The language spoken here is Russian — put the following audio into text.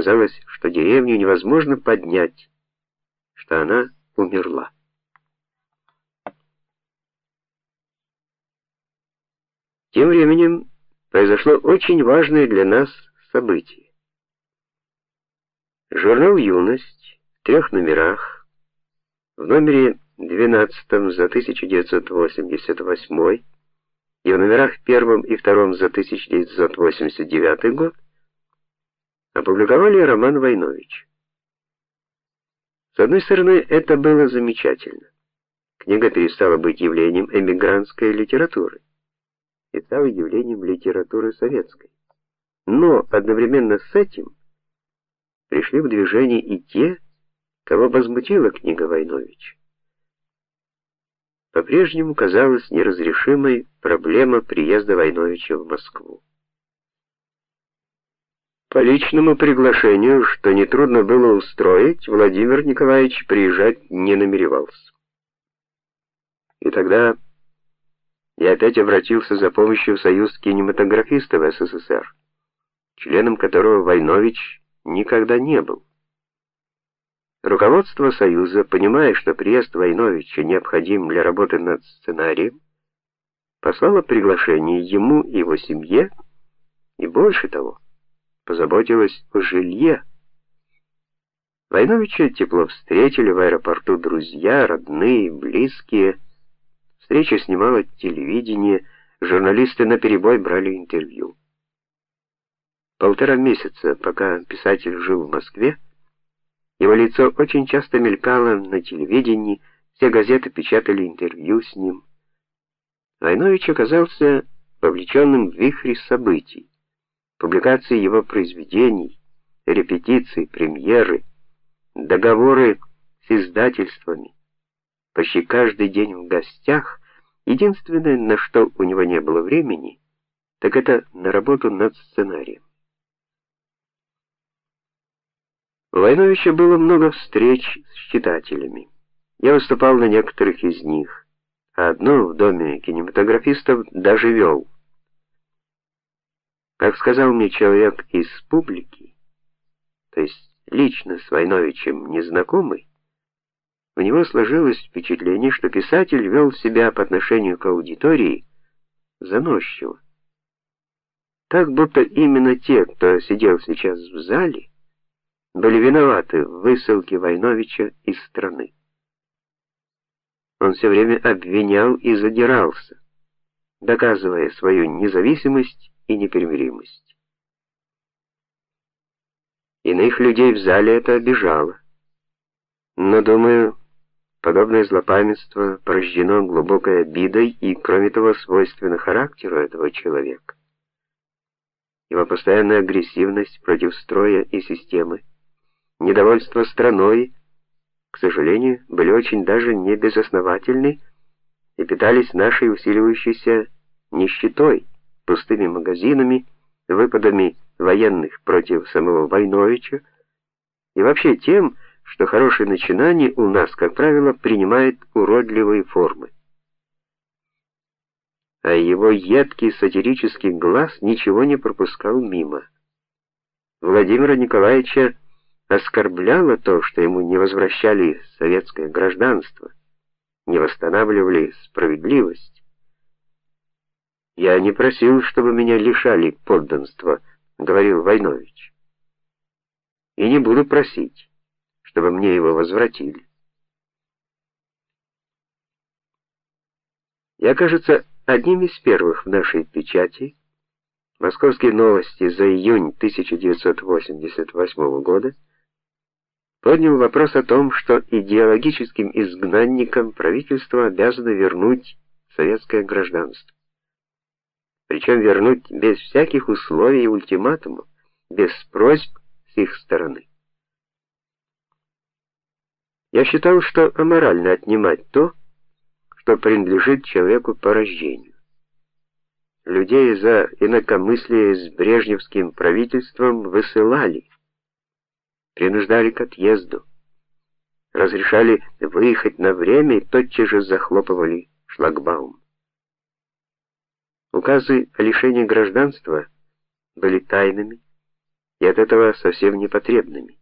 Казалось, что деревню невозможно поднять, что она умерла. Тем временем произошло очень важное для нас событие. Журнал «Юность» в трех номерах, в номере 12 за 1988 и в номерах первом и втором за 1989 год опубликовали роман Войнович. С одной стороны, это было замечательно. Книга перестала быть явлением эмигрантской литературы и стала явлением литературы советской. Но одновременно с этим пришли в движение и те, кого возмутила книга Войновича. По-прежнему казалась неразрешимой проблема приезда Войновича в Москву. По личному приглашению, что нетрудно было устроить, Владимир Николаевич приезжать не намеревался. И тогда я опять обратился за помощью в Союз кинематографистов СССР, членом которого Войнович никогда не был. Руководство Союза, понимая, что приезд Войновича необходим для работы над сценарием, послало приглашение ему и его семье, и больше того, позаботилась о жилье. Войновича тепло встретили в аэропорту друзья, родные, близкие. Встреча снимала телевидение, журналисты наперебой брали интервью. Полтора месяца, пока писатель жил в Москве, его лицо очень часто мелькало на телевидении, все газеты печатали интервью с ним. Войнович оказался вовлеченным в вихрь событий. Публикации его произведений, репетиции, премьеры, договоры с издательствами. Почти каждый день в гостях. Единственное, на что у него не было времени, так это на работу над сценарием. У Войновича было много встреч с читателями. Я выступал на некоторых из них, а одну в доме кинематографистов даже вел. Как сказал мне человек из публики, то есть лично с Войновичем незнакомый, у него сложилось впечатление, что писатель вел себя по отношению к аудитории заносчиво. Так будто именно те, кто сидел сейчас в зале, были виноваты в высылке Войновича из страны. Он все время обвинял и задирался, доказывая свою независимость и непримиримость. Иных людей в зале это обижало. Но, думаю, подобное злопамятство порождено глубокой обидой и, кроме того, свойственно характеру этого человека. Его постоянная агрессивность против строя и системы недовольство страной, к сожалению, были очень даже не безосновательны и питались нашей усиливающейся нищетой, пустыми магазинами, выпадами военных против самого Войновича и вообще тем, что хорошее начинание у нас, как правило, принимает уродливые формы. А его едкий сатирический глаз ничего не пропускал мимо. Владимира Николаевича оскорбляло то, что ему не возвращали советское гражданство, не восстанавливали справедливость. Я не просил, чтобы меня лишали подданства, говорил Войнович. И не буду просить, чтобы мне его возвратили. Я, кажется, одним из первых в нашей печати Московские новости за июнь 1988 года поднял вопрос о том, что идеологическим изгнанникам правительство обязано вернуть советское гражданство. Причем вернуть без всяких условий и ультиматумов, без просьб с их стороны. Я считал, что аморально отнимать то, что принадлежит человеку по рождению. Людей за инакомыслие с брежневским правительством высылали принуждали к отъезду, разрешали выехать на время и тотчас же захлопывали шлагбаум. Указы о лишении гражданства были тайными, и от этого совсем непотребными.